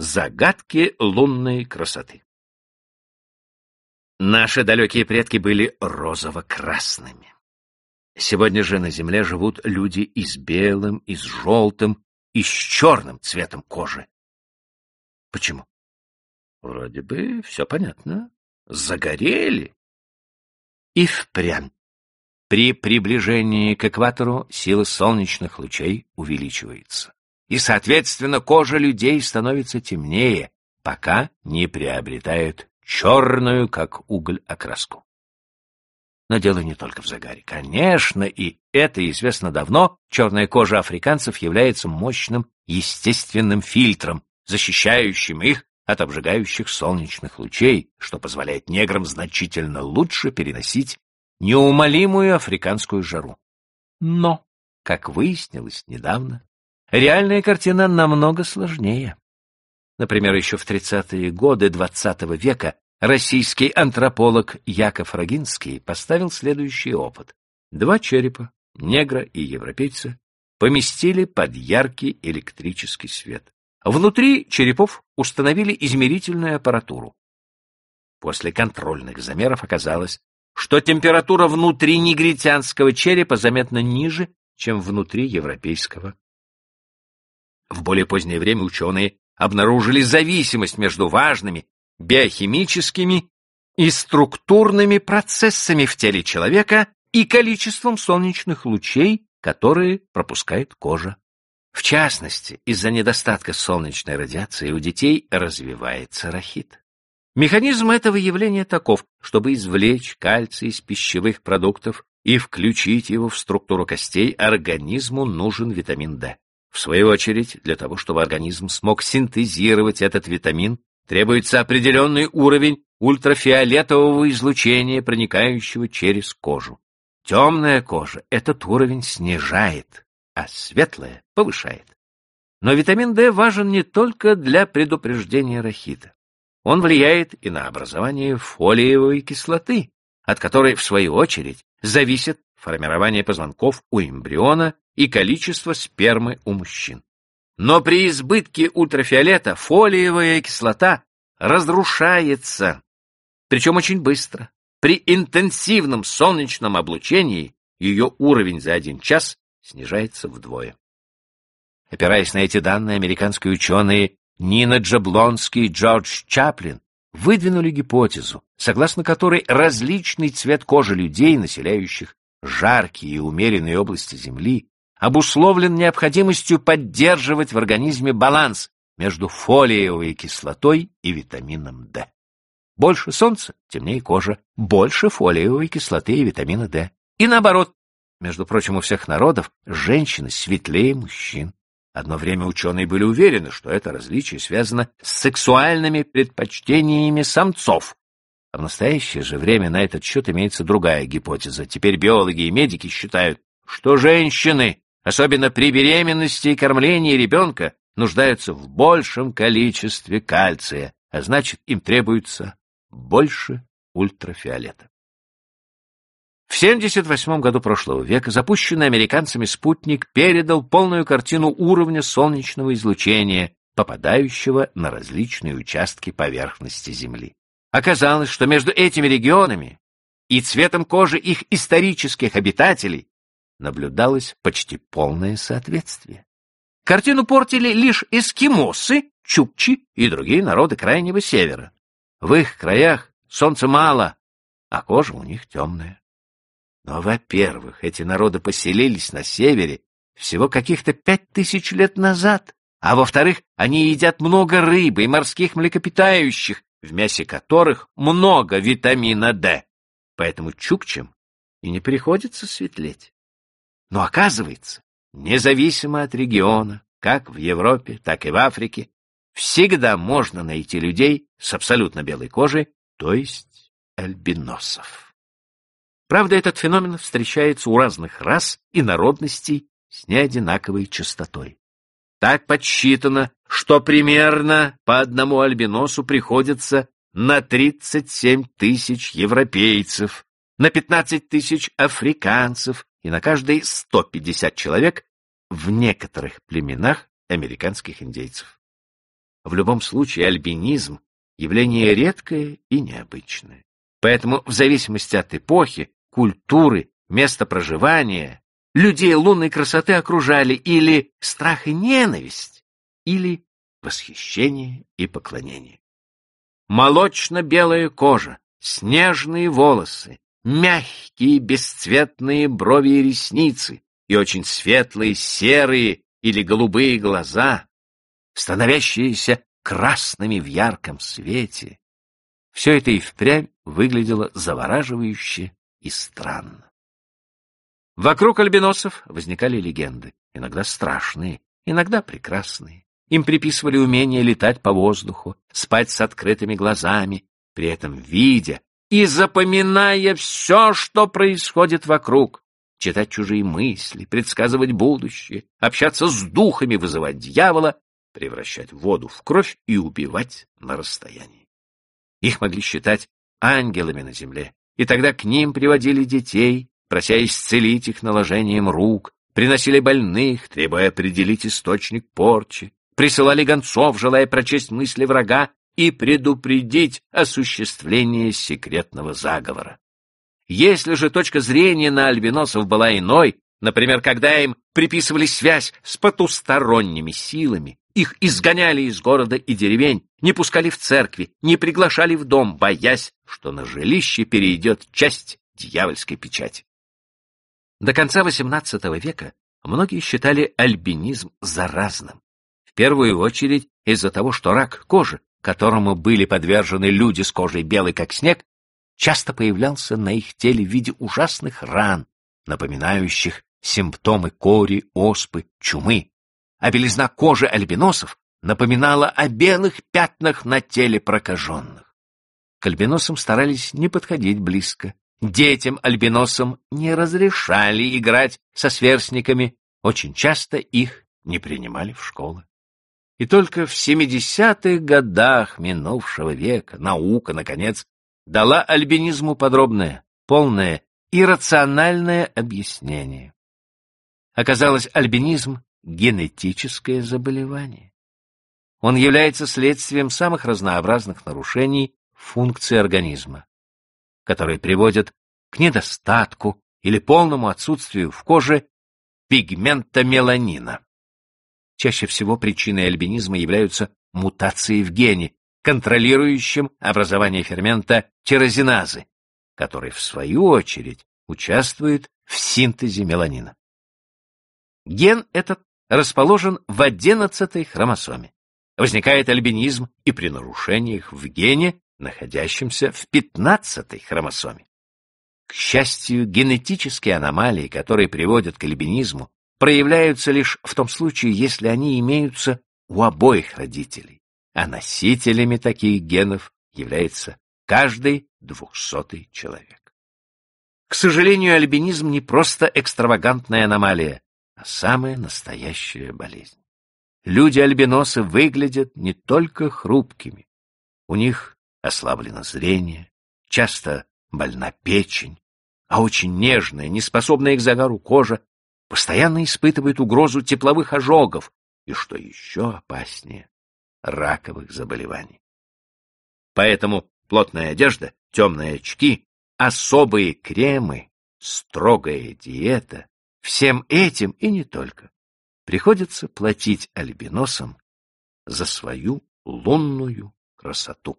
Загадки лунной красоты. Наши далекие предки были розово-красными. Сегодня же на Земле живут люди и с белым, и с желтым, и с черным цветом кожи. Почему? Вроде бы все понятно. Загорели. И впрямь. При приближении к экватору сила солнечных лучей увеличивается и, соответственно, кожа людей становится темнее, пока не приобретает черную, как уголь, окраску. Но дело не только в загаре. Конечно, и это известно давно, черная кожа африканцев является мощным естественным фильтром, защищающим их от обжигающих солнечных лучей, что позволяет неграм значительно лучше переносить неумолимую африканскую жару. Но, как выяснилось недавно, Реальная картина намного сложнее. Например, еще в 30-е годы XX века российский антрополог Яков Рогинский поставил следующий опыт. Два черепа, негра и европейца, поместили под яркий электрический свет. Внутри черепов установили измерительную аппаратуру. После контрольных замеров оказалось, что температура внутри негритянского черепа заметно ниже, чем внутри европейского. В более позднее время ученые обнаружили зависимость между важными биохимическими и структурными процессами в теле человека и количеством солнечных лучей, которые пропускает кожа. В частности, из-за недостатка солнечной радиации у детей развивается рахит. Механизм этого явления таков, чтобы извлечь кальций из пищевых продуктов и включить его в структуру костей, организму нужен витамин D. В свою очередь, для того, чтобы организм смог синтезировать этот витамин, требуется определенный уровень ультрафиолетового излучения, проникающего через кожу. Темная кожа этот уровень снижает, а светлая повышает. Но витамин D важен не только для предупреждения рахита. Он влияет и на образование фолиевой кислоты, от которой, в свою очередь, зависит формирование позвонков у эмбриона и количество спермы у мужчин. Но при избытке ультрафиолета фолиевая кислота разрушается, причем очень быстро. При интенсивном солнечном облучении ее уровень за один час снижается вдвое. Опираясь на эти данные, американские ученые Нина Джаблонский и Джордж Чаплин выдвинули гипотезу, согласно которой различный цвет кожи людей, населяющих жаркие и умеренные области Земли, обусловлен необходимостью поддерживать в организме баланс между фолиевой кислотой и витамином D. Больше солнца, темнее кожа, больше фолиевой кислоты и витамина D. И наоборот, между прочим, у всех народов женщины светлее мужчин. Одно время ученые были уверены, что это различие связано с сексуальными предпочтениями самцов. В настоящее же время на этот счет имеется другая гипотеза. Теперь биологи и медики считают, что женщины особенно при беременности и кормлении ребенка, нуждаются в большем количестве кальция, а значит, им требуется больше ультрафиолета. В 1978 году прошлого века запущенный американцами спутник передал полную картину уровня солнечного излучения, попадающего на различные участки поверхности Земли. Оказалось, что между этими регионами и цветом кожи их исторических обитателей наблюдалось почти полное соответствие. Картину портили лишь эскимосы, чукчи и другие народы Крайнего Севера. В их краях солнца мало, а кожа у них темная. Но, во-первых, эти народы поселились на севере всего каких-то пять тысяч лет назад, а во-вторых, они едят много рыбы и морских млекопитающих, в мясе которых много витамина D. Поэтому чукчам и не приходится светлеть. Но оказывается, независимо от региона, как в Европе, так и в Африке, всегда можно найти людей с абсолютно белой кожей, то есть альбиносов. Правда, этот феномен встречается у разных рас и народностей с неодинаковой частотой. Так подсчитано, что примерно по одному альбиносу приходится на 37 тысяч европейцев, на 15 тысяч африканцев и на каждые 150 человек в некоторых племенах американских индейцев. В любом случае альбинизм — явление редкое и необычное. Поэтому в зависимости от эпохи, культуры, места проживания, людей лунной красоты окружали или страх и ненависть, или восхищение и поклонение. Молочно-белая кожа, снежные волосы, мягкие бесцветные брови и ресницы и очень светлые серые или голубые глаза, становящиеся красными в ярком свете. Все это и впрямь выглядело завораживающе и странно. Вокруг альбиносов возникали легенды, иногда страшные, иногда прекрасные. Им приписывали умение летать по воздуху, спать с открытыми глазами, при этом видя и запоминая все, что происходит вокруг, читать чужие мысли, предсказывать будущее, общаться с духами, вызывать дьявола, превращать воду в кровь и убивать на расстоянии. Их могли считать ангелами на земле, и тогда к ним приводили детей, прося исцелить их наложением рук, приносили больных, требуя определить источник порчи, присылали гонцов, желая прочесть мысли врага и предупредить осуществление секретного заговора. Если же точка зрения на альбиносов была иной, например, когда им приписывали связь с потусторонними силами, их изгоняли из города и деревень, не пускали в церкви, не приглашали в дом, боясь, что на жилище перейдет часть дьявольской печати. До конца XVIII века многие считали альбинизм заразным. Первую очередь из-за того, что рак кожи, которому были подвержены люди с кожей белой как снег, часто появлялся на их теле в виде ужасных ран, напоминающих симптомы кори, оспы, чумы. А белизна кожи альбиносов напоминала о белых пятнах на теле прокаженных. К альбиносам старались не подходить близко, Детям-альбиносам не разрешали играть со сверстниками, очень часто их не принимали в школы. И только в 70-х годах минувшего века наука, наконец, дала альбинизму подробное, полное и рациональное объяснение. Оказалось, альбинизм — генетическое заболевание. Он является следствием самых разнообразных нарушений функции организма которые приводят к недостатку или полному отсутствию в коже пигмента меланина. Чаще всего причиной альбинизма являются мутации в гене, контролирующем образование фермента тирозиназы, который, в свою очередь, участвует в синтезе меланина. Ген этот расположен в одиннадцатой хромосоме. Возникает альбинизм и при нарушениях в гене находящимся в пятнадцатой хромосоме. К счастью, генетические аномалии, которые приводят к альбинизму, проявляются лишь в том случае, если они имеются у обоих родителей, а носителями таких генов является каждый двухсотый человек. К сожалению, альбинизм не просто экстравагантная аномалия, а самая настоящая болезнь. Люди-альбиносы выглядят не только хрупкими, у них ослаблено зрение, часто больна печень, а очень нежная, неспособная к загару кожа постоянно испытывает угрозу тепловых ожогов и, что еще опаснее, раковых заболеваний. Поэтому плотная одежда, темные очки, особые кремы, строгая диета — всем этим и не только приходится платить альбиносам за свою лунную красоту.